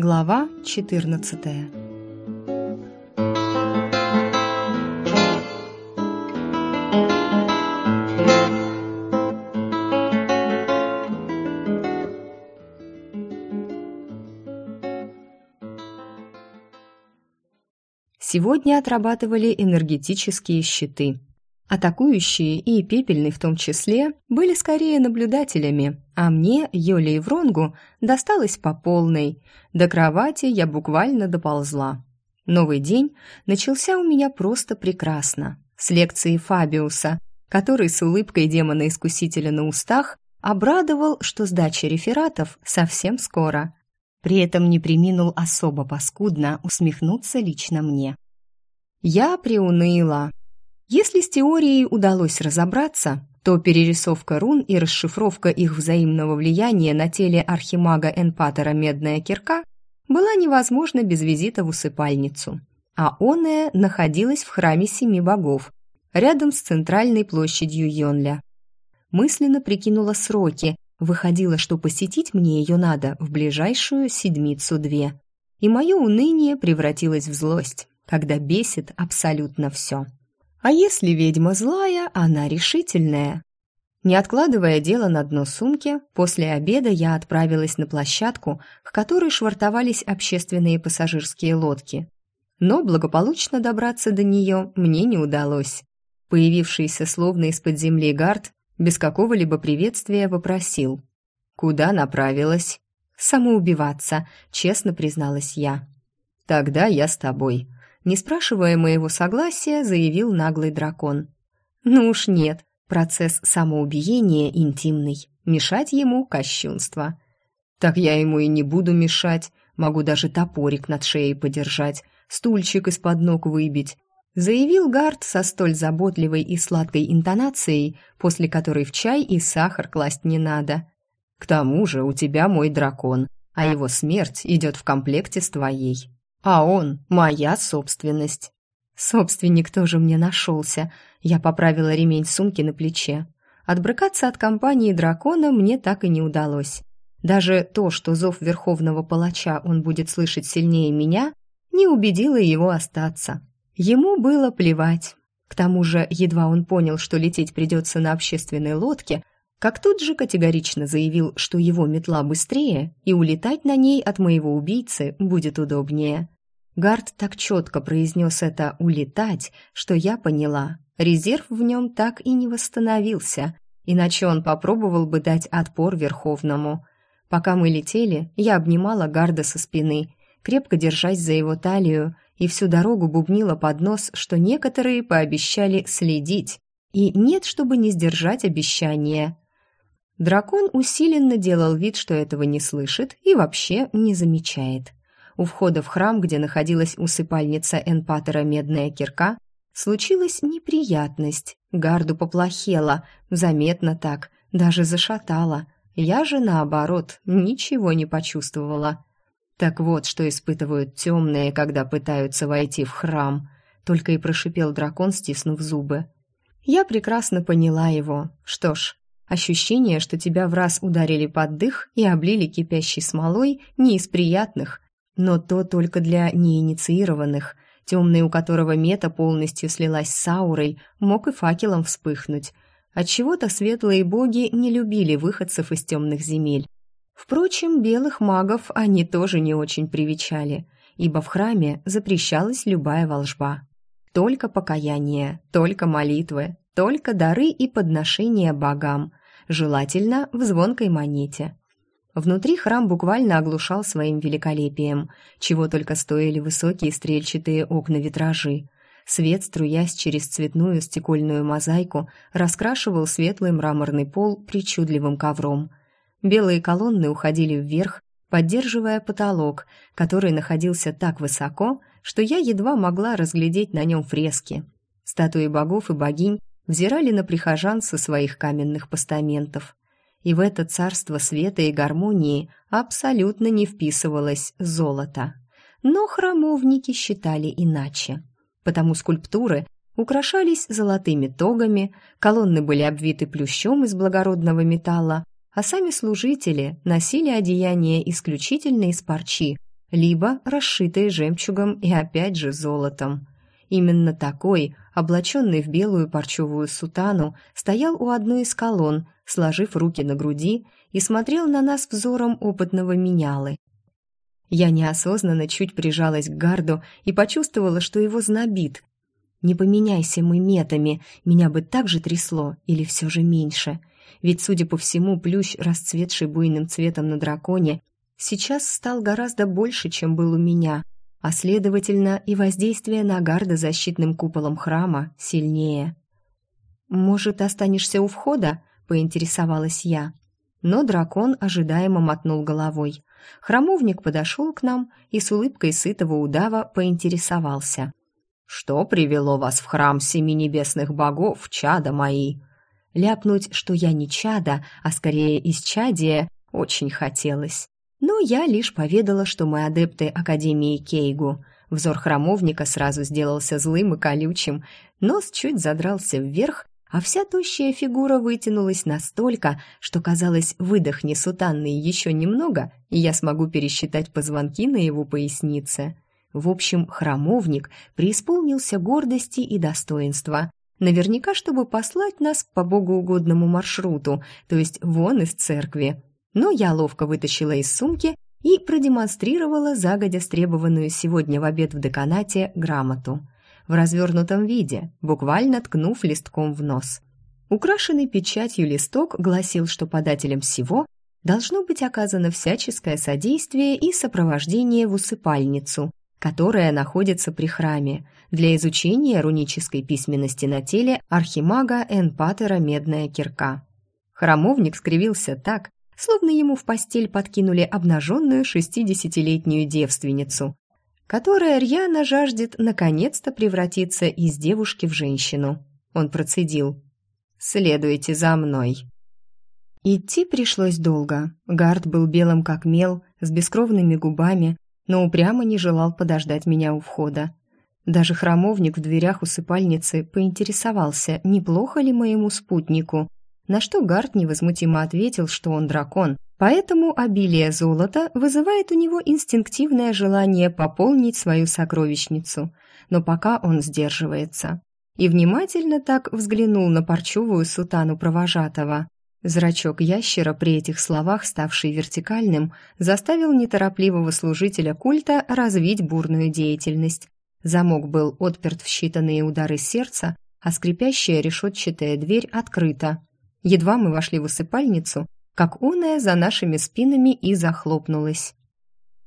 Глава 14 Сегодня отрабатывали энергетические щиты. Атакующие и пепельный в том числе были скорее наблюдателями, а мне, Юле и Вронгу, досталось по полной. До кровати я буквально доползла. Новый день начался у меня просто прекрасно. С лекции Фабиуса, который с улыбкой демона-искусителя на устах обрадовал, что сдача рефератов совсем скоро. При этом не приминул особо паскудно усмехнуться лично мне. Я приуныла, если с теорией удалось разобраться, то перерисовка рун и расшифровка их взаимного влияния на теле архимага Энпатера «Медная кирка» была невозможна без визита в усыпальницу. А оная находилась в храме семи богов, рядом с центральной площадью Йонля. Мысленно прикинула сроки, выходило, что посетить мне ее надо в ближайшую седмицу-две. И мое уныние превратилось в злость, когда бесит абсолютно все. А если ведьма злая, она решительная. Не откладывая дело на дно сумки, после обеда я отправилась на площадку, к которой швартовались общественные пассажирские лодки. Но благополучно добраться до нее мне не удалось. Появившийся словно из-под земли гард без какого-либо приветствия вопросил. «Куда направилась?» «Самоубиваться», — честно призналась я. «Тогда я с тобой», не спрашивая моего согласия, заявил наглый дракон. «Ну уж нет, процесс самоубиения интимный. Мешать ему – кощунство». «Так я ему и не буду мешать. Могу даже топорик над шеей подержать, стульчик из-под ног выбить», заявил Гард со столь заботливой и сладкой интонацией, после которой в чай и сахар класть не надо. «К тому же у тебя мой дракон, а его смерть идет в комплекте с твоей» а он — моя собственность. Собственник тоже мне нашелся. Я поправила ремень сумки на плече. Отбрыкаться от компании дракона мне так и не удалось. Даже то, что зов верховного палача он будет слышать сильнее меня, не убедило его остаться. Ему было плевать. К тому же, едва он понял, что лететь придется на общественной лодке, как тут же категорично заявил, что его метла быстрее, и улетать на ней от моего убийцы будет удобнее. Гард так четко произнес это «улетать», что я поняла, резерв в нем так и не восстановился, иначе он попробовал бы дать отпор Верховному. Пока мы летели, я обнимала Гарда со спины, крепко держась за его талию, и всю дорогу бубнила под нос, что некоторые пообещали следить, и нет, чтобы не сдержать обещания. Дракон усиленно делал вид, что этого не слышит и вообще не замечает. У входа в храм, где находилась усыпальница Энпатера Медная Кирка, случилась неприятность. Гарду поплохело, заметно так, даже зашатало. Я же, наоборот, ничего не почувствовала. Так вот, что испытывают темные, когда пытаются войти в храм. Только и прошипел дракон, стиснув зубы. Я прекрасно поняла его. Что ж, Ощущение, что тебя в раз ударили под дых и облили кипящей смолой, не из приятных, но то только для неинициированных. Темный, у которого мета полностью слилась с аурой, мог и факелом вспыхнуть. Отчего-то светлые боги не любили выходцев из темных земель. Впрочем, белых магов они тоже не очень привечали, ибо в храме запрещалась любая волжба. Только покаяние, только молитвы, только дары и подношения богам, желательно в звонкой монете. Внутри храм буквально оглушал своим великолепием, чего только стоили высокие стрельчатые окна-витражи. Свет, струясь через цветную стекольную мозаику, раскрашивал светлый мраморный пол причудливым ковром. Белые колонны уходили вверх, поддерживая потолок, который находился так высоко, что я едва могла разглядеть на нем фрески. Статуи богов и богинь взирали на прихожан со своих каменных постаментов. И в это царство света и гармонии абсолютно не вписывалось золото. Но храмовники считали иначе. Потому скульптуры украшались золотыми тогами, колонны были обвиты плющом из благородного металла, а сами служители носили одеяния исключительно из парчи, либо расшитые жемчугом и опять же золотом. Именно такой, облаченный в белую парчевую сутану, стоял у одной из колонн, сложив руки на груди и смотрел на нас взором опытного менялы. Я неосознанно чуть прижалась к гарду и почувствовала, что его знобит. Не поменяйся мы метами, меня бы так же трясло, или все же меньше. Ведь, судя по всему, плющ, расцветший буйным цветом на драконе, сейчас стал гораздо больше, чем был у меня, а, следовательно, и воздействие на гарда защитным куполом храма сильнее. «Может, останешься у входа?» — поинтересовалась я. Но дракон ожидаемо мотнул головой. Храмовник подошел к нам и с улыбкой сытого удава поинтересовался. «Что привело вас в храм семи небесных богов, чада мои?» Ляпнуть, что я не чада, а скорее из чадия, очень хотелось. Но я лишь поведала, что мы адепты Академии Кейгу. Взор храмовника сразу сделался злым и колючим, нос чуть задрался вверх, а вся тощая фигура вытянулась настолько, что казалось, выдохни сутанный еще немного, и я смогу пересчитать позвонки на его пояснице. В общем, храмовник преисполнился гордости и достоинства. Наверняка, чтобы послать нас по богоугодному маршруту, то есть вон из церкви. Но я ловко вытащила из сумки и продемонстрировала загодя стребованную сегодня в обед в деканате грамоту – в развернутом виде, буквально ткнув листком в нос. Украшенный печатью листок гласил, что подателем всего должно быть оказано всяческое содействие и сопровождение в усыпальницу, которая находится при храме, для изучения рунической письменности на теле архимага Энпатера Медная кирка. Храмовник скривился так, словно ему в постель подкинули обнаженную шестидесятилетнюю девственницу, которая рьяно жаждет наконец-то превратиться из девушки в женщину. Он процедил. «Следуйте за мной». Идти пришлось долго. Гард был белым как мел, с бескровными губами, но упрямо не желал подождать меня у входа. Даже храмовник в дверях усыпальницы поинтересовался, неплохо ли моему спутнику, на что Гард невозмутимо ответил, что он дракон, Поэтому обилие золота вызывает у него инстинктивное желание пополнить свою сокровищницу, но пока он сдерживается. И внимательно так взглянул на парчевую сутану провожатого. Зрачок ящера при этих словах, ставший вертикальным, заставил неторопливого служителя культа развить бурную деятельность. Замок был отперт в считанные удары сердца, а скрипящая решетчатая дверь открыта. Едва мы вошли в усыпальницу, как оная за нашими спинами и захлопнулась.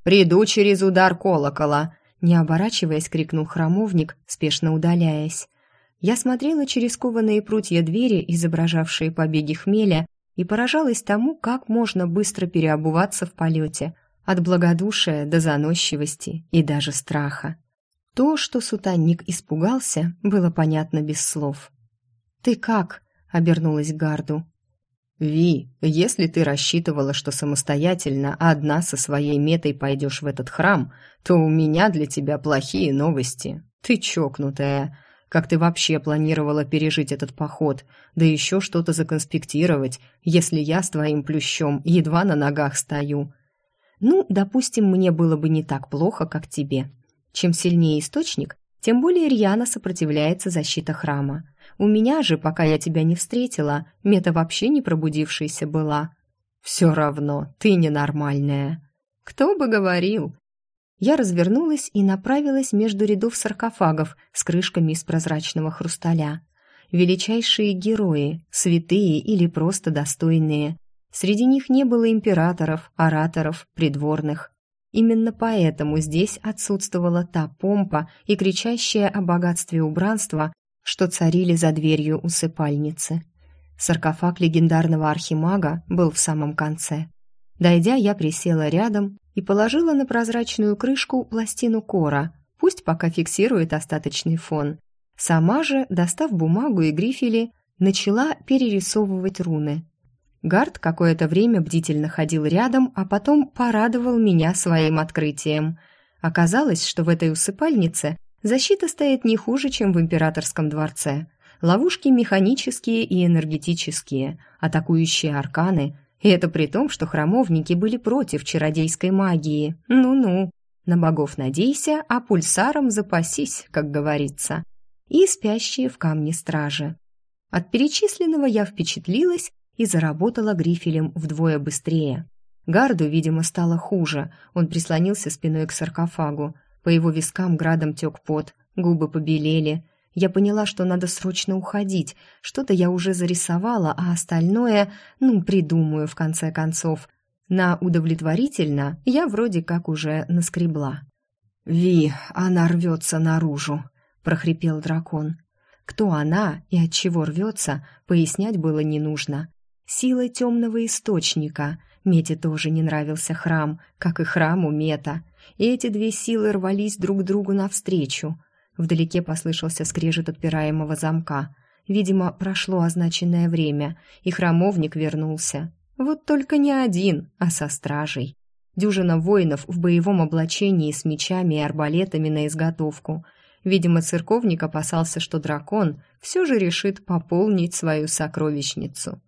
«Приду через удар колокола!» Не оборачиваясь, крикнул храмовник, спешно удаляясь. Я смотрела через кованые прутья двери, изображавшие побеги хмеля, и поражалась тому, как можно быстро переобуваться в полете, от благодушия до заносчивости и даже страха. То, что сутанник испугался, было понятно без слов. «Ты как?» — обернулась к Гарду. «Ви, если ты рассчитывала, что самостоятельно одна со своей метой пойдешь в этот храм, то у меня для тебя плохие новости. Ты чокнутая. Как ты вообще планировала пережить этот поход, да еще что-то законспектировать, если я с твоим плющом едва на ногах стою? Ну, допустим, мне было бы не так плохо, как тебе. Чем сильнее источник, тем более рьяно сопротивляется защита храма. У меня же, пока я тебя не встретила, мета вообще не пробудившаяся была. Все равно, ты ненормальная. Кто бы говорил? Я развернулась и направилась между рядов саркофагов с крышками из прозрачного хрусталя. Величайшие герои, святые или просто достойные. Среди них не было императоров, ораторов, придворных. Именно поэтому здесь отсутствовала та помпа и кричащая о богатстве убранства, что царили за дверью усыпальницы. Саркофаг легендарного архимага был в самом конце. Дойдя, я присела рядом и положила на прозрачную крышку пластину кора, пусть пока фиксирует остаточный фон. Сама же, достав бумагу и грифели, начала перерисовывать руны. Гард какое-то время бдительно ходил рядом, а потом порадовал меня своим открытием. Оказалось, что в этой усыпальнице Защита стоит не хуже, чем в императорском дворце. Ловушки механические и энергетические, атакующие арканы, и это при том, что храмовники были против чародейской магии. Ну-ну. На богов надейся, а пульсаром запасись, как говорится. И спящие в камне стражи. От перечисленного я впечатлилась и заработала грифелем вдвое быстрее. Гарду, видимо, стало хуже. Он прислонился спиной к саркофагу. По его вискам градом тек пот, губы побелели. Я поняла, что надо срочно уходить. Что-то я уже зарисовала, а остальное, ну, придумаю в конце концов. На удовлетворительно я вроде как уже наскребла. «Ви, она рвется наружу», — прохрипел дракон. Кто она и от чего рвется, пояснять было не нужно. Сила темного источника. Мете тоже не нравился храм, как и храму Мета. И эти две силы рвались друг другу навстречу. Вдалеке послышался скрежет отпираемого замка. Видимо, прошло означенное время, и храмовник вернулся. Вот только не один, а со стражей. Дюжина воинов в боевом облачении с мечами и арбалетами на изготовку – Видимо, церковник опасался, что дракон все же решит пополнить свою сокровищницу.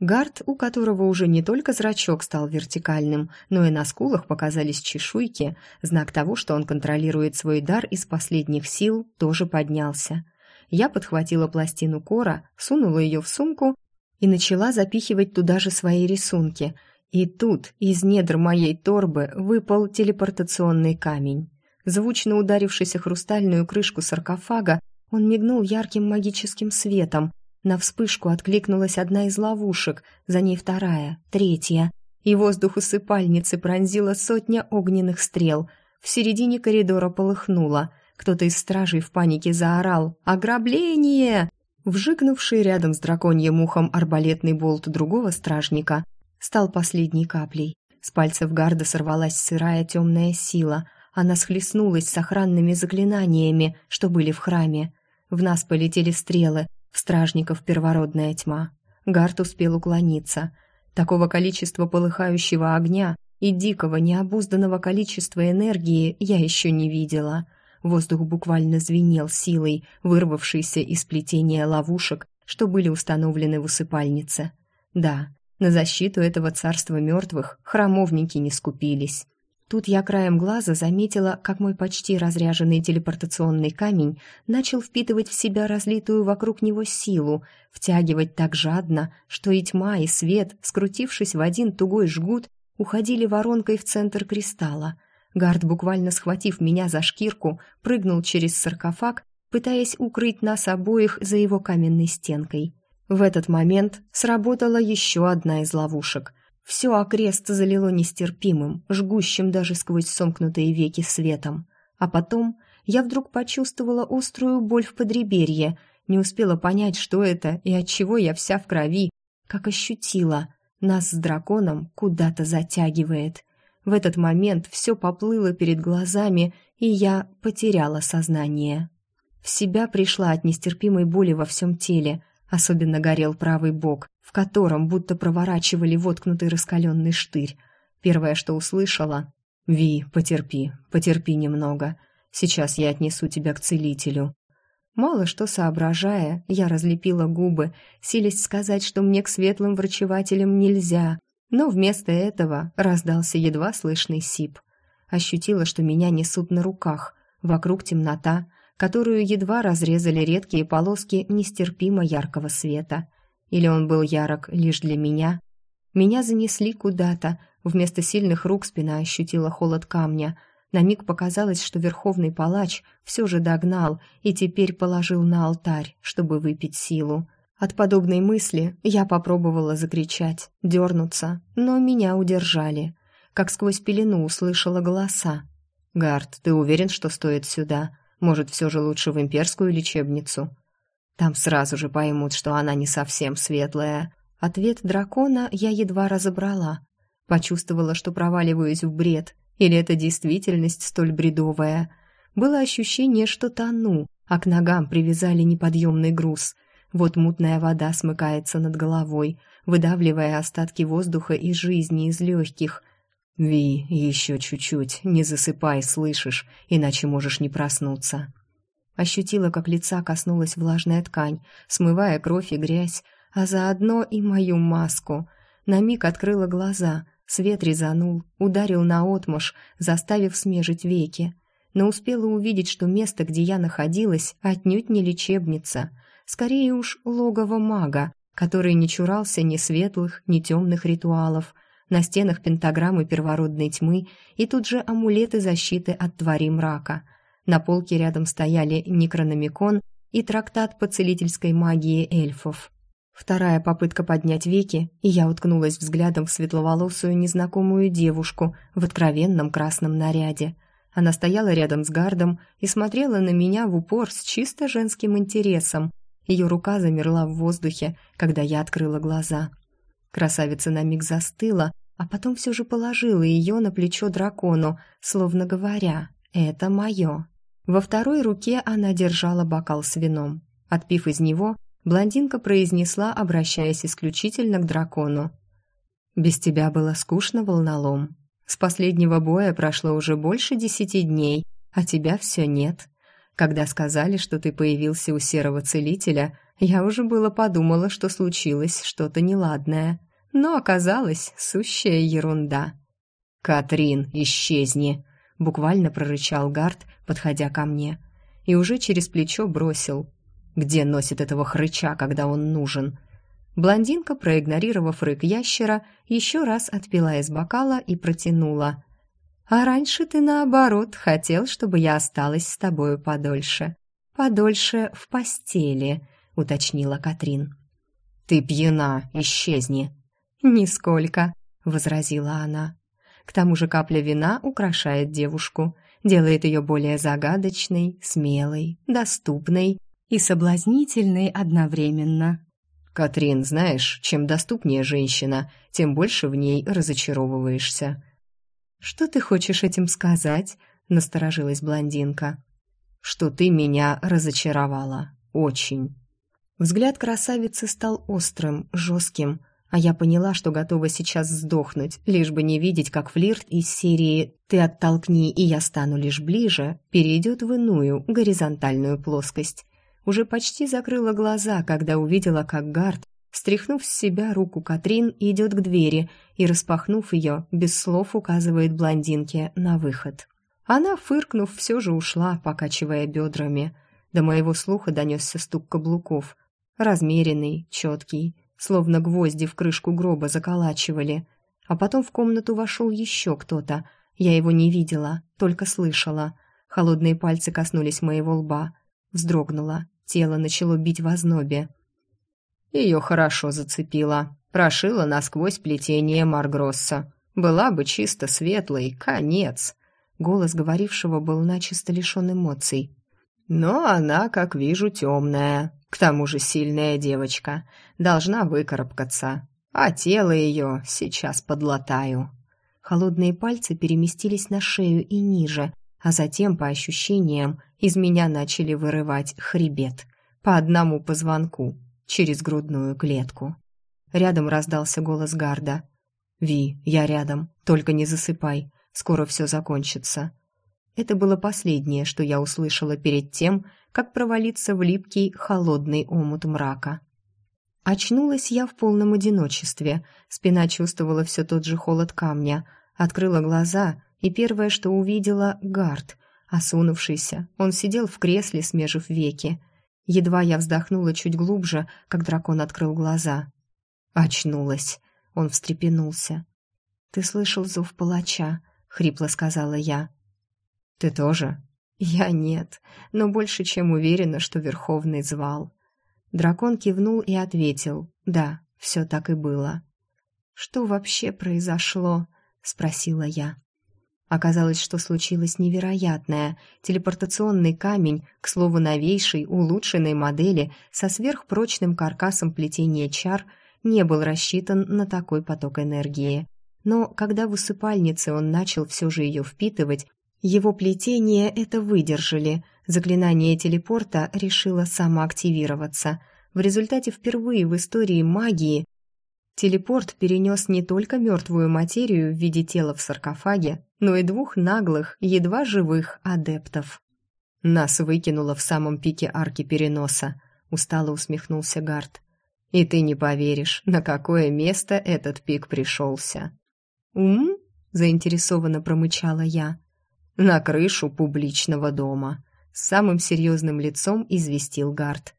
Гард, у которого уже не только зрачок стал вертикальным, но и на скулах показались чешуйки, знак того, что он контролирует свой дар из последних сил, тоже поднялся. Я подхватила пластину кора, сунула ее в сумку и начала запихивать туда же свои рисунки. И тут из недр моей торбы выпал телепортационный камень. Звучно ударившись о хрустальную крышку саркофага, он мигнул ярким магическим светом. На вспышку откликнулась одна из ловушек, за ней вторая, третья. И воздух усыпальницы пронзила сотня огненных стрел. В середине коридора полыхнуло. Кто-то из стражей в панике заорал «Ограбление!». Вжикнувший рядом с драконьим ухом арбалетный болт другого стражника стал последней каплей. С пальцев гарда сорвалась сырая темная сила — она схлестнулась с охранными заклинаниями, что были в храме. В нас полетели стрелы, в стражников первородная тьма. Гарт успел уклониться. Такого количества полыхающего огня и дикого необузданного количества энергии я еще не видела. Воздух буквально звенел силой, вырвавшейся из плетения ловушек, что были установлены в усыпальнице. Да, на защиту этого царства мертвых храмовники не скупились. Тут я краем глаза заметила, как мой почти разряженный телепортационный камень начал впитывать в себя разлитую вокруг него силу, втягивать так жадно, что и тьма, и свет, скрутившись в один тугой жгут, уходили воронкой в центр кристалла. Гард, буквально схватив меня за шкирку, прыгнул через саркофаг, пытаясь укрыть нас обоих за его каменной стенкой. В этот момент сработала еще одна из ловушек. Все окрест залило нестерпимым, жгущим даже сквозь сомкнутые веки светом. А потом я вдруг почувствовала острую боль в подреберье, не успела понять, что это и от чего я вся в крови, как ощутила. Нас с драконом куда-то затягивает. В этот момент все поплыло перед глазами, и я потеряла сознание. В себя пришла от нестерпимой боли во всем теле, особенно горел правый бок, в котором будто проворачивали воткнутый раскаленный штырь. Первое, что услышала — «Ви, потерпи, потерпи немного. Сейчас я отнесу тебя к целителю». Мало что соображая, я разлепила губы, силясь сказать, что мне к светлым врачевателям нельзя, но вместо этого раздался едва слышный сип. Ощутила, что меня несут на руках, вокруг темнота, которую едва разрезали редкие полоски нестерпимо яркого света — или он был ярок лишь для меня? Меня занесли куда-то. Вместо сильных рук спина ощутила холод камня. На миг показалось, что верховный палач все же догнал и теперь положил на алтарь, чтобы выпить силу. От подобной мысли я попробовала закричать, дернуться, но меня удержали. Как сквозь пелену услышала голоса. «Гард, ты уверен, что стоит сюда? Может, все же лучше в имперскую лечебницу?» Там сразу же поймут, что она не совсем светлая. Ответ дракона я едва разобрала. Почувствовала, что проваливаюсь в бред. Или это действительность столь бредовая? Было ощущение, что тону, а к ногам привязали неподъемный груз. Вот мутная вода смыкается над головой, выдавливая остатки воздуха и жизни из легких. «Ви, еще чуть-чуть, не засыпай, слышишь, иначе можешь не проснуться». Ощутила, как лица коснулась влажная ткань, смывая кровь и грязь, а заодно и мою маску. На миг открыла глаза, Свет резанул, ударил наотмашь, заставив смежить веки. Но успела увидеть, что место, где я находилась, отнюдь не лечебница. Скорее уж логово мага, который не чурался ни светлых, ни темных ритуалов. На стенах пентаграммы первородной тьмы и тут же амулеты защиты от твари мрака. На полке рядом стояли некрономикон и трактат по целительской магии эльфов. Вторая попытка поднять веки, и я уткнулась взглядом в светловолосую незнакомую девушку в откровенном красном наряде. Она стояла рядом с гардом и смотрела на меня в упор с чисто женским интересом. Ее рука замерла в воздухе, когда я открыла глаза. Красавица на миг застыла, а потом все же положила ее на плечо дракону, словно говоря «это мое». Во второй руке она держала бокал с вином. Отпив из него, блондинка произнесла, обращаясь исключительно к дракону. «Без тебя было скучно, волнолом. С последнего боя прошло уже больше десяти дней, а тебя все нет. Когда сказали, что ты появился у серого целителя, я уже было подумала, что случилось что-то неладное. Но оказалось сущая ерунда». «Катрин, исчезни!» — буквально прорычал Гард, подходя ко мне. И уже через плечо бросил. Где носит этого хрыча, когда он нужен? Блондинка, проигнорировав рык ящера, еще раз отпила из бокала и протянула. «А раньше ты, наоборот, хотел, чтобы я осталась с тобою подольше. Подольше в постели», — уточнила Катрин. «Ты пьяна, исчезни». «Нисколько», — возразила она. К тому же капля вина украшает девушку, делает ее более загадочной, смелой, доступной и соблазнительной одновременно. «Катрин, знаешь, чем доступнее женщина, тем больше в ней разочаровываешься». «Что ты хочешь этим сказать?» — насторожилась блондинка. «Что ты меня разочаровала. Очень». Взгляд красавицы стал острым, жестким, а я поняла, что готова сейчас сдохнуть, лишь бы не видеть, как флирт из серии «ты оттолкни, и я стану лишь ближе» перейдет в иную, горизонтальную плоскость. Уже почти закрыла глаза, когда увидела, как Гард, стряхнув с себя руку Катрин, идет к двери и, распахнув ее, без слов указывает блондинке на выход. Она, фыркнув, все же ушла, покачивая бедрами. До моего слуха донесся стук каблуков. Размеренный, четкий, словно гвозди в крышку гроба заколачивали. А потом в комнату вошел еще кто-то. Я его не видела, только слышала. Холодные пальцы коснулись моего лба. Вздрогнула, Тело начало бить в ознобе. Ее хорошо зацепило. Прошила насквозь плетение Маргросса. Была бы чисто светлой, конец. Голос говорившего был начисто лишен эмоций. Но она, как вижу, темная. К тому же сильная девочка. Должна выкарабкаться. А тело ее сейчас подлатаю. Холодные пальцы переместились на шею и ниже, а затем, по ощущениям, из меня начали вырывать хребет. По одному позвонку, через грудную клетку. Рядом раздался голос Гарда. «Ви, я рядом, только не засыпай, скоро все закончится». Это было последнее, что я услышала перед тем, как провалиться в липкий, холодный омут мрака. Очнулась я в полном одиночестве, спина чувствовала все тот же холод камня, открыла глаза и первое, что увидела — Гард, осунувшийся. Он сидел в кресле, смежив веки. Едва я вздохнула чуть глубже, как дракон открыл глаза. Очнулась. Он встрепенулся. «Ты слышал зов палача?» — хрипло сказала я. «Ты тоже?» «Я нет, но больше чем уверена, что Верховный звал». Дракон кивнул и ответил. «Да, все так и было». «Что вообще произошло?» — спросила я. Оказалось, что случилось невероятное. Телепортационный камень, к слову, новейшей, улучшенной модели, со сверхпрочным каркасом плетения чар, не был рассчитан на такой поток энергии. Но когда в усыпальнице он начал все же ее впитывать, его плетения это выдержали. Заклинание телепорта решило самоактивироваться. В результате впервые в истории магии Телепорт перенес не только мертвую материю в виде тела в саркофаге, но и двух наглых, едва живых адептов. «Нас выкинуло в самом пике арки переноса», — устало усмехнулся Гард. «И ты не поверишь, на какое место этот пик пришелся». «Ум?» — заинтересованно промычала я. «На крышу публичного дома», — с самым серьезным лицом известил Гард.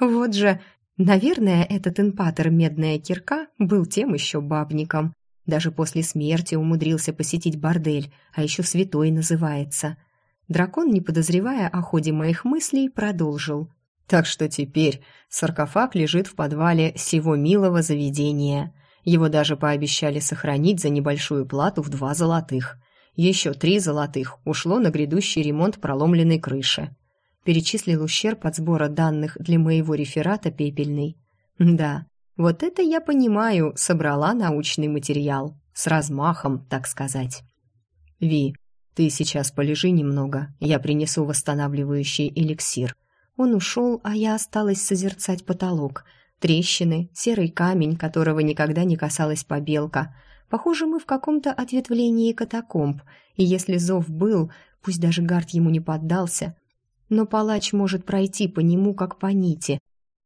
«Вот же, наверное, этот инпатер Медная Кирка был тем еще бабником. Даже после смерти умудрился посетить бордель, а еще святой называется». Дракон, не подозревая о ходе моих мыслей, продолжил. «Так что теперь саркофаг лежит в подвале сего милого заведения. Его даже пообещали сохранить за небольшую плату в два золотых. Еще три золотых ушло на грядущий ремонт проломленной крыши. Перечислил ущерб от сбора данных для моего реферата пепельный. Да, вот это я понимаю, собрала научный материал. С размахом, так сказать. Ви, ты сейчас полежи немного, я принесу восстанавливающий эликсир. Он ушел, а я осталась созерцать потолок — Трещины, серый камень, которого никогда не касалась побелка. Похоже, мы в каком-то ответвлении катакомб, и если зов был, пусть даже гард ему не поддался, но палач может пройти по нему, как по нити.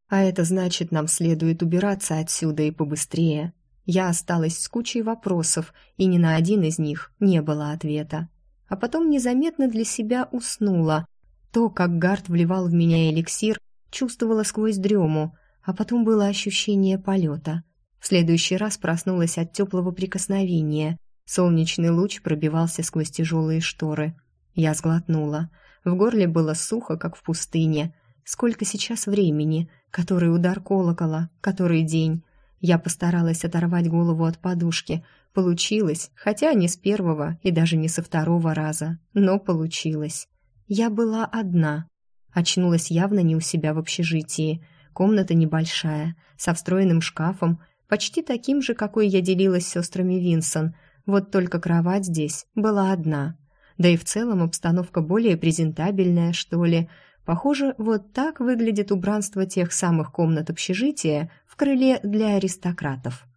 А это значит, нам следует убираться отсюда и побыстрее. Я осталась с кучей вопросов, и ни на один из них не было ответа. А потом незаметно для себя уснула. То, как гард вливал в меня эликсир, чувствовала сквозь дрему — а потом было ощущение полета. Следующий раз проснулась от теплого прикосновения. Солнечный луч пробивался сквозь тяжелые шторы. Я сглотнула. В горле было сухо, как в пустыне. Сколько сейчас времени? Который удар колокола? Который день? Я постаралась оторвать голову от подушки. Получилось, хотя не с первого и даже не со второго раза, но получилось. Я была одна. Очнулась явно не у себя в общежитии. Комната небольшая, со встроенным шкафом, почти таким же, какой я делилась с сестрами Винсон. Вот только кровать здесь была одна. Да и в целом обстановка более презентабельная, что ли. Похоже, вот так выглядит убранство тех самых комнат общежития в крыле для аристократов.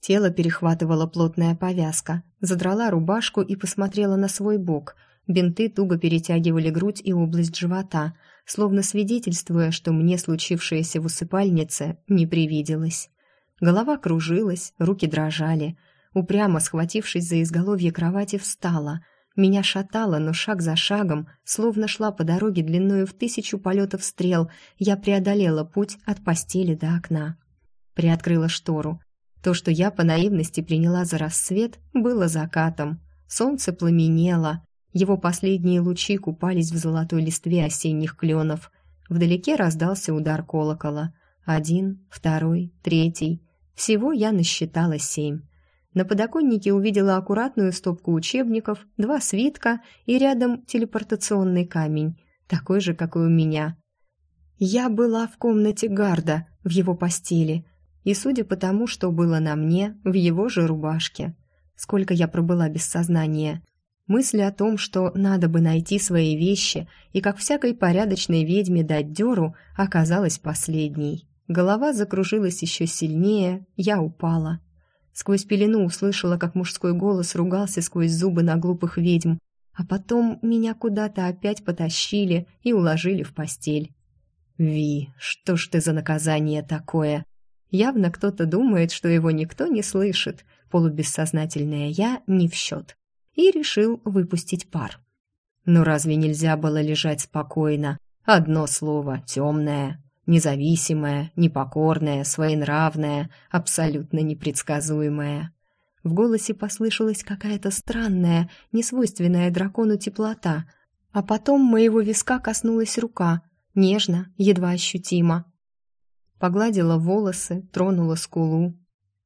Тело перехватывала плотная повязка. Задрала рубашку и посмотрела на свой бок. Бинты туго перетягивали грудь и область живота – словно свидетельствуя, что мне случившееся в усыпальнице не привиделось. Голова кружилась, руки дрожали. Упрямо схватившись за изголовье кровати, встала. Меня шатало, но шаг за шагом, словно шла по дороге длиною в тысячу полетов стрел, я преодолела путь от постели до окна. Приоткрыла штору. То, что я по наивности приняла за рассвет, было закатом. Солнце пламенело, его последние лучи купались в золотой листве осенних кленов. Вдалеке раздался удар колокола. Один, второй, третий. Всего я насчитала семь. На подоконнике увидела аккуратную стопку учебников, два свитка и рядом телепортационный камень, такой же, как и у меня. Я была в комнате Гарда, в его постели, и, судя по тому, что было на мне, в его же рубашке. Сколько я пробыла без сознания? Мысль о том, что надо бы найти свои вещи и, как всякой порядочной ведьме, дать дёру, оказалась последней. Голова закружилась еще сильнее, я упала. Сквозь пелену услышала, как мужской голос ругался сквозь зубы на глупых ведьм, а потом меня куда-то опять потащили и уложили в постель. «Ви, что ж ты за наказание такое?» Явно кто-то думает, что его никто не слышит. Полубессознательное «я» не в счет и решил выпустить пар. Но разве нельзя было лежать спокойно? Одно слово — темное, независимое, непокорное, своенравное, абсолютно непредсказуемое. В голосе послышалась какая-то странная, несвойственная дракону теплота, а потом моего виска коснулась рука, нежно, едва ощутимо. Погладила волосы, тронула скулу.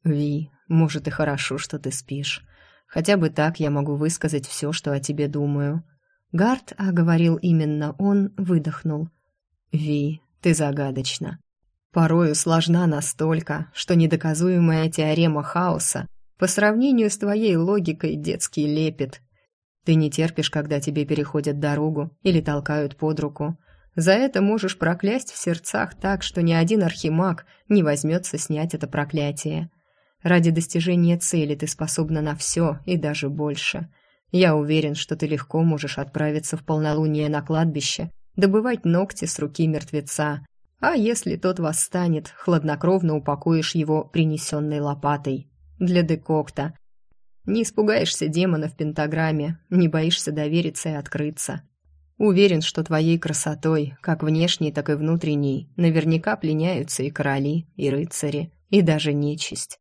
«Ви, может, и хорошо, что ты спишь. Хотя бы так я могу высказать все, что о тебе думаю». Гард, а говорил именно он, выдохнул. «Ви, ты загадочна. Порою сложна настолько, что недоказуемая теорема хаоса по сравнению с твоей логикой детский лепет. Ты не терпишь, когда тебе переходят дорогу или толкают под руку. За это можешь проклясть в сердцах так, что ни один архимаг не возьмется снять это проклятие. Ради достижения цели ты способна на все и даже больше. Я уверен, что ты легко можешь отправиться в полнолуние на кладбище, добывать ногти с руки мертвеца, а если тот восстанет, хладнокровно упакуешь его принесенной лопатой. Для декокта. Не испугаешься демона в пентаграмме, не боишься довериться и открыться. Уверен, что твоей красотой, как внешней, так и внутренней, наверняка пленяются и короли, и рыцари, и даже нечисть.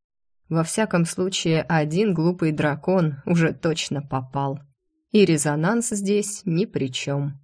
Во всяком случае, один глупый дракон уже точно попал. И резонанс здесь ни при чем.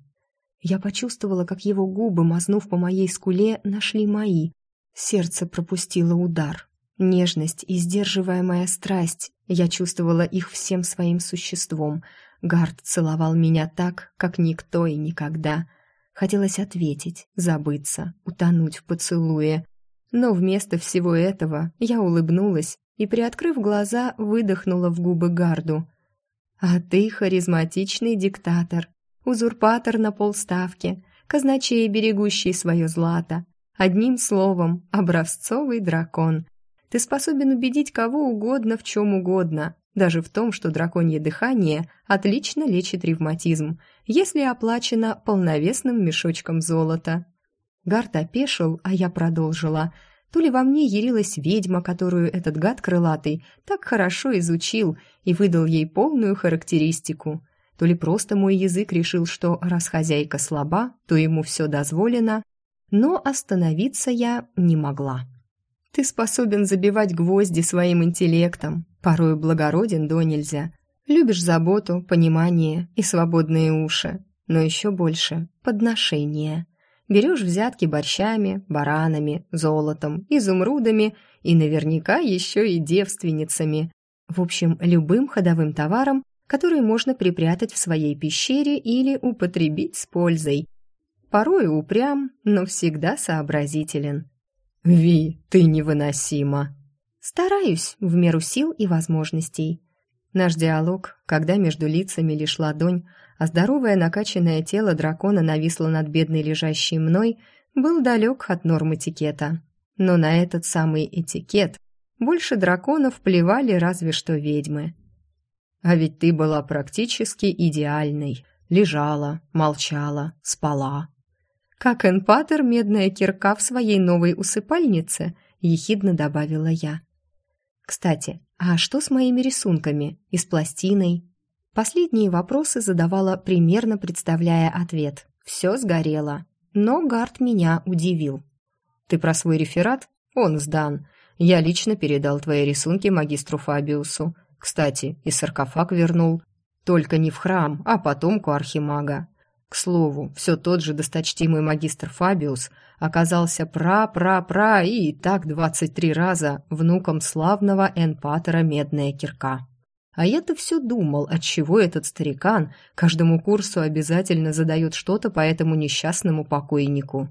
Я почувствовала, как его губы, мазнув по моей скуле, нашли мои. Сердце пропустило удар. Нежность и сдерживаемая страсть. Я чувствовала их всем своим существом. Гард целовал меня так, как никто и никогда. Хотелось ответить, забыться, утонуть в поцелуе. Но вместо всего этого я улыбнулась и, приоткрыв глаза, выдохнула в губы Гарду. «А ты харизматичный диктатор, узурпатор на полставки, казначей, берегущий свое злато. Одним словом, образцовый дракон. Ты способен убедить кого угодно в чем угодно, даже в том, что драконье дыхание отлично лечит ревматизм, если оплачено полновесным мешочком золота. Гард опешил, а я продолжила. То ли во мне ярилась ведьма, которую этот гад крылатый так хорошо изучил и выдал ей полную характеристику, то ли просто мой язык решил, что раз хозяйка слаба, то ему все дозволено, но остановиться я не могла. Ты способен забивать гвозди своим интеллектом, порой благороден до нельзя. Любишь заботу, понимание и свободные уши, но еще больше – подношения. Берешь взятки борщами, баранами, золотом, изумрудами и наверняка еще и девственницами. В общем, любым ходовым товаром, который можно припрятать в своей пещере или употребить с пользой. Порой упрям, но всегда сообразителен. «Ви, ты невыносима!» «Стараюсь в меру сил и возможностей». Наш диалог, когда между лицами лишь ладонь, а здоровое накачанное тело дракона нависло над бедной лежащей мной, был далек от норм этикета. Но на этот самый этикет больше драконов плевали разве что ведьмы. «А ведь ты была практически идеальной. Лежала, молчала, спала, «Как Энпатер медная кирка в своей новой усыпальнице», — ехидно добавила я. «Кстати, а что с моими рисунками и с пластиной?» Последние вопросы задавала, примерно представляя ответ. «Все сгорело». Но Гард меня удивил. «Ты про свой реферат? Он сдан. Я лично передал твои рисунки магистру Фабиусу. Кстати, и саркофаг вернул. Только не в храм, а потомку архимага. К слову, все тот же досточтимый магистр Фабиус оказался пра-пра-пра и так двадцать три раза внуком славного Энпатера Медная Кирка. А я-то все думал, отчего этот старикан каждому курсу обязательно задает что-то по этому несчастному покойнику.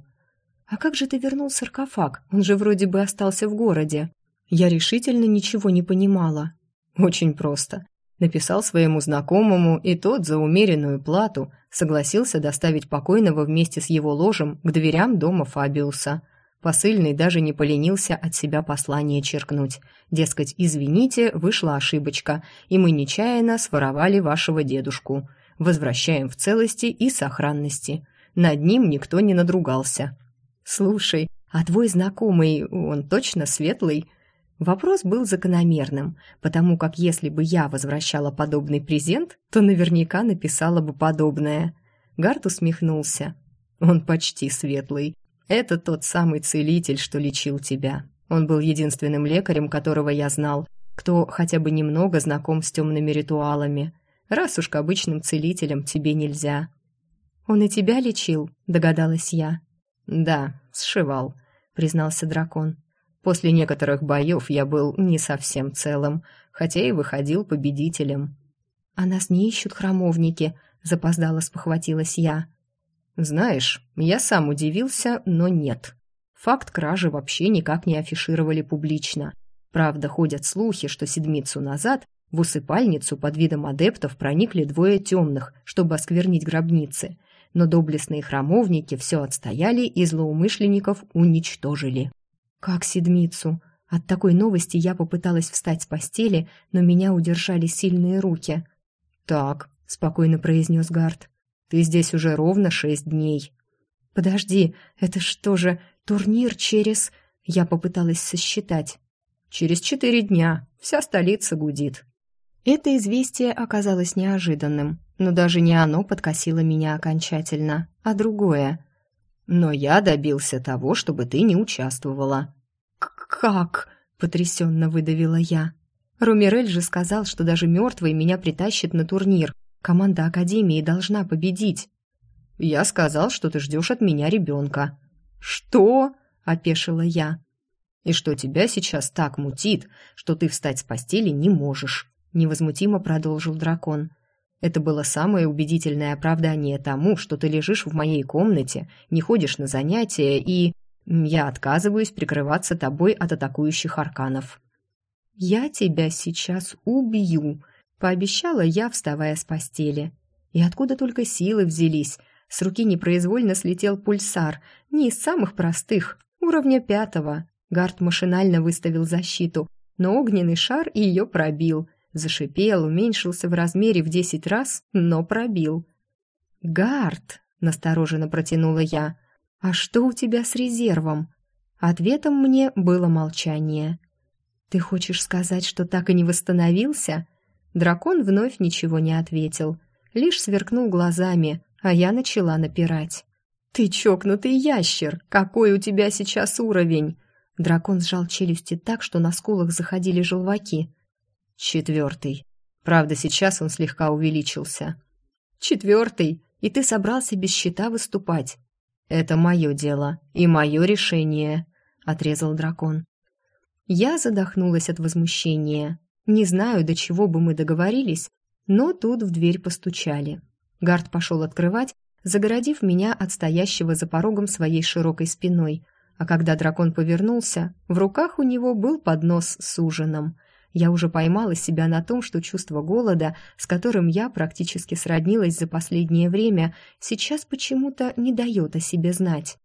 «А как же ты вернул саркофаг? Он же вроде бы остался в городе». Я решительно ничего не понимала. Очень просто. Написал своему знакомому, и тот за умеренную плату согласился доставить покойного вместе с его ложем к дверям дома Фабиуса. Посыльный даже не поленился от себя послание черкнуть. Дескать, извините, вышла ошибочка, и мы нечаянно своровали вашего дедушку. Возвращаем в целости и сохранности. Над ним никто не надругался. «Слушай, а твой знакомый, он точно светлый?» Вопрос был закономерным, потому как если бы я возвращала подобный презент, то наверняка написала бы подобное. Гарт усмехнулся. «Он почти светлый. Это тот самый целитель, что лечил тебя. Он был единственным лекарем, которого я знал, кто хотя бы немного знаком с темными ритуалами. Раз уж к обычным целителям тебе нельзя». «Он и тебя лечил?» – догадалась я. «Да, сшивал», – признался дракон. После некоторых боев я был не совсем целым, хотя и выходил победителем. «А нас не ищут храмовники», — запоздало спохватилась я. «Знаешь, я сам удивился, но нет. Факт кражи вообще никак не афишировали публично. Правда, ходят слухи, что седмицу назад в усыпальницу под видом адептов проникли двое темных, чтобы осквернить гробницы, но доблестные храмовники все отстояли и злоумышленников уничтожили. Как седмицу? От такой новости я попыталась встать с постели, но меня удержали сильные руки. «Так», — спокойно произнес Гард, — «ты здесь уже ровно шесть дней». «Подожди, это что же, турнир через...» Я попыталась сосчитать. «Через четыре дня. Вся столица гудит». Это известие оказалось неожиданным, но даже не оно подкосило меня окончательно, а другое. «Но я добился того, чтобы ты не участвовала». «Как?» — потрясенно выдавила я. Румирель же сказал, что даже мертвый меня притащит на турнир. Команда Академии должна победить. «Я сказал, что ты ждешь от меня ребенка». «Что?» — опешила я. «И что тебя сейчас так мутит, что ты встать с постели не можешь», — невозмутимо продолжил дракон. Это было самое убедительное оправдание тому, что ты лежишь в моей комнате, не ходишь на занятия и... Я отказываюсь прикрываться тобой от атакующих арканов». «Я тебя сейчас убью», — пообещала я, вставая с постели. И откуда только силы взялись? С руки непроизвольно слетел пульсар, не из самых простых, уровня пятого. Гард машинально выставил защиту, но огненный шар ее пробил — Зашипел, уменьшился в размере в десять раз, но пробил. «Гард!» — настороженно протянула я. «А что у тебя с резервом?» Ответом мне было молчание. «Ты хочешь сказать, что так и не восстановился?» Дракон вновь ничего не ответил, лишь сверкнул глазами, а я начала напирать. «Ты чокнутый ящер! Какой у тебя сейчас уровень?» Дракон сжал челюсти так, что на скулах заходили желваки. Четвертый. Правда, сейчас он слегка увеличился. Четвертый, и ты собрался без щита выступать. Это мое дело и мое решение, отрезал дракон. Я задохнулась от возмущения. Не знаю, до чего бы мы договорились, но тут в дверь постучали. Гард пошел открывать, загородив меня от стоящего за порогом своей широкой спиной. А когда дракон повернулся, в руках у него был поднос с ужином — я уже поймала себя на том, что чувство голода, с которым я практически сроднилась за последнее время, сейчас почему-то не дает о себе знать.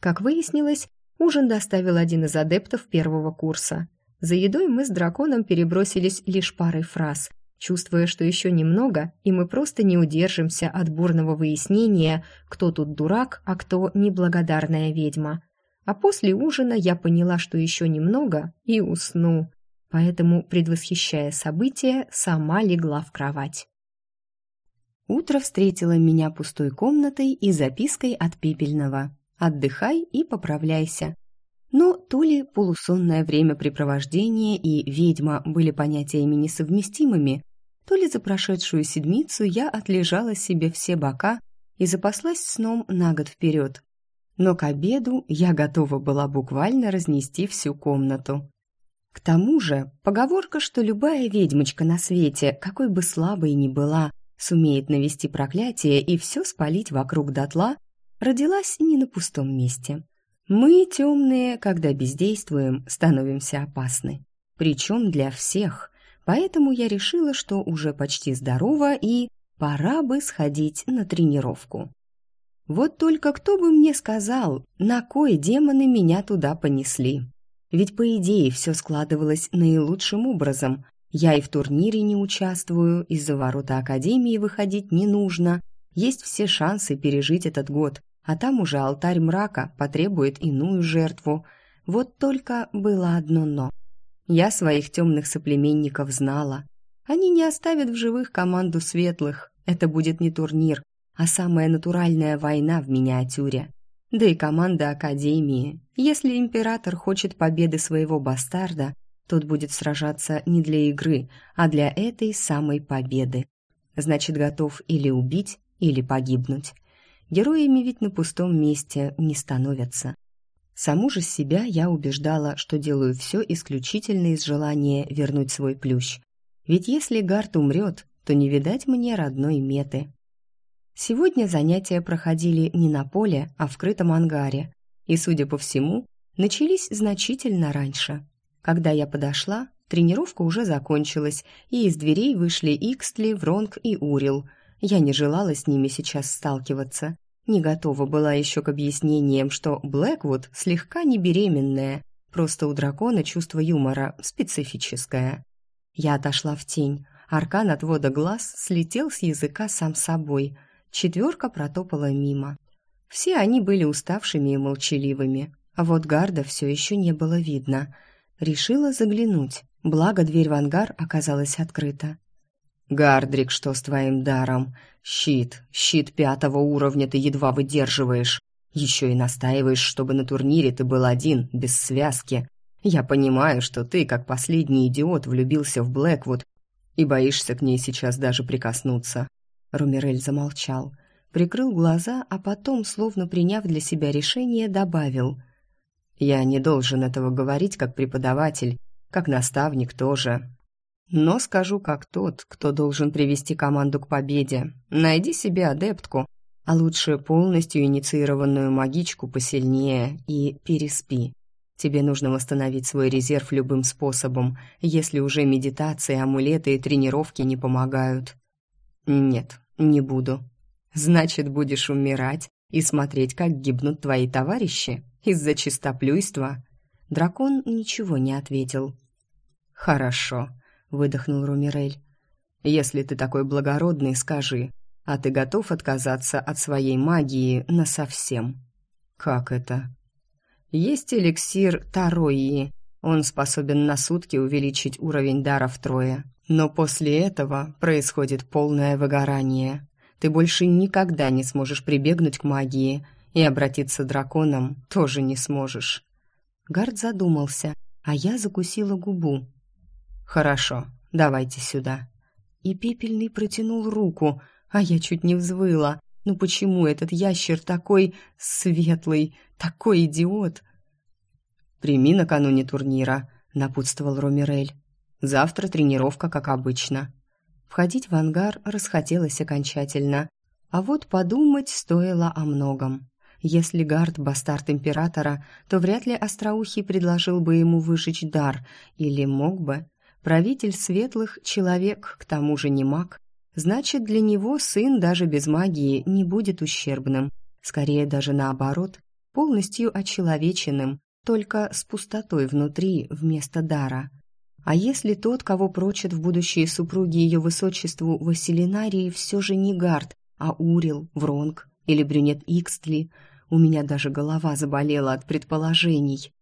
Как выяснилось, ужин доставил один из адептов первого курса. За едой мы с драконом перебросились лишь парой фраз, чувствуя, что еще немного, и мы просто не удержимся от бурного выяснения, кто тут дурак, а кто неблагодарная ведьма. А после ужина я поняла, что еще немного, и усну поэтому, предвосхищая события, сама легла в кровать. Утро встретило меня пустой комнатой и запиской от Пепельного. «Отдыхай и поправляйся». Но то ли полусонное времяпрепровождение и ведьма были понятиями несовместимыми, то ли за прошедшую седмицу я отлежала себе все бока и запаслась сном на год вперед. Но к обеду я готова была буквально разнести всю комнату. К тому же, поговорка, что любая ведьмочка на свете, какой бы слабой ни была, сумеет навести проклятие и все спалить вокруг дотла, родилась не на пустом месте. Мы, темные, когда бездействуем, становимся опасны. Причем для всех. Поэтому я решила, что уже почти здорова и пора бы сходить на тренировку. Вот только кто бы мне сказал, на кой демоны меня туда понесли? Ведь, по идее, все складывалось наилучшим образом. Я и в турнире не участвую, из-за ворота Академии выходить не нужно. Есть все шансы пережить этот год, а там уже алтарь мрака потребует иную жертву. Вот только было одно «но». Я своих темных соплеменников знала. Они не оставят в живых команду светлых. Это будет не турнир, а самая натуральная война в миниатюре да и команда Академии. Если император хочет победы своего бастарда, тот будет сражаться не для игры, а для этой самой победы. Значит, готов или убить, или погибнуть. Героями ведь на пустом месте не становятся. Саму же себя я убеждала, что делаю все исключительно из желания вернуть свой плющ. Ведь если Гарт умрет, то не видать мне родной меты. Сегодня занятия проходили не на поле, а в крытом ангаре, и, судя по всему, начались значительно раньше. Когда я подошла, тренировка уже закончилась, и из дверей вышли Икстли, Вронг и Урил. Я не желала с ними сейчас сталкиваться. Не готова была еще к объяснениям, что Блэквуд слегка не беременная, просто у дракона чувство юмора специфическое. Я отошла в тень. Аркан отвода глаз слетел с языка сам собой – Четверка протопала мимо. Все они были уставшими и молчаливыми, а вот гарда все еще не было видно. Решила заглянуть, благо дверь в ангар оказалась открыта. «Гардрик, что с твоим даром? Щит, щит пятого уровня ты едва выдерживаешь. Еще и настаиваешь, чтобы на турнире ты был один, без связки. Я понимаю, что ты, как последний идиот, влюбился в Блэквуд и боишься к ней сейчас даже прикоснуться». Румерель замолчал, прикрыл глаза, а потом, словно приняв для себя решение, добавил. «Я не должен этого говорить как преподаватель, как наставник тоже, но скажу как тот, кто должен привести команду к победе. Найди себе адептку, а лучше полностью инициированную магичку посильнее и переспи. Тебе нужно восстановить свой резерв любым способом, если уже медитации, амулеты и тренировки не помогают. Нет, не буду. Значит, будешь умирать и смотреть, как гибнут твои товарищи из-за чистоплюйства. Дракон ничего не ответил. Хорошо выдохнул Румирель. Если ты такой благородный, скажи, а ты готов отказаться от своей магии насовсем? Как это? Есть эликсир Тарои. Он способен на сутки увеличить уровень дара втрое. Но после этого происходит полное выгорание. Ты больше никогда не сможешь прибегнуть к магии, и обратиться драконом тоже не сможешь. Гард задумался, а я закусила губу. «Хорошо, давайте сюда». И пепельный протянул руку, а я чуть не взвыла. Ну почему этот ящер такой светлый, такой идиот? «Прими накануне турнира», — напутствовал Ромирель. «Завтра тренировка, как обычно». Входить в ангар расхотелось окончательно. А вот подумать стоило о многом. Если Гард – бастард императора, то вряд ли Остроухий предложил бы ему выжечь дар, или мог бы. Правитель светлых – человек, к тому же не маг. Значит, для него сын даже без магии не будет ущербным. Скорее даже наоборот, полностью очеловеченным, только с пустотой внутри вместо дара. А если тот, кого прочат в будущие супруги ее высочеству Василинарии, все же не Гард, а Урил, Вронг или брюнет Икстли, у меня даже голова заболела от предположений.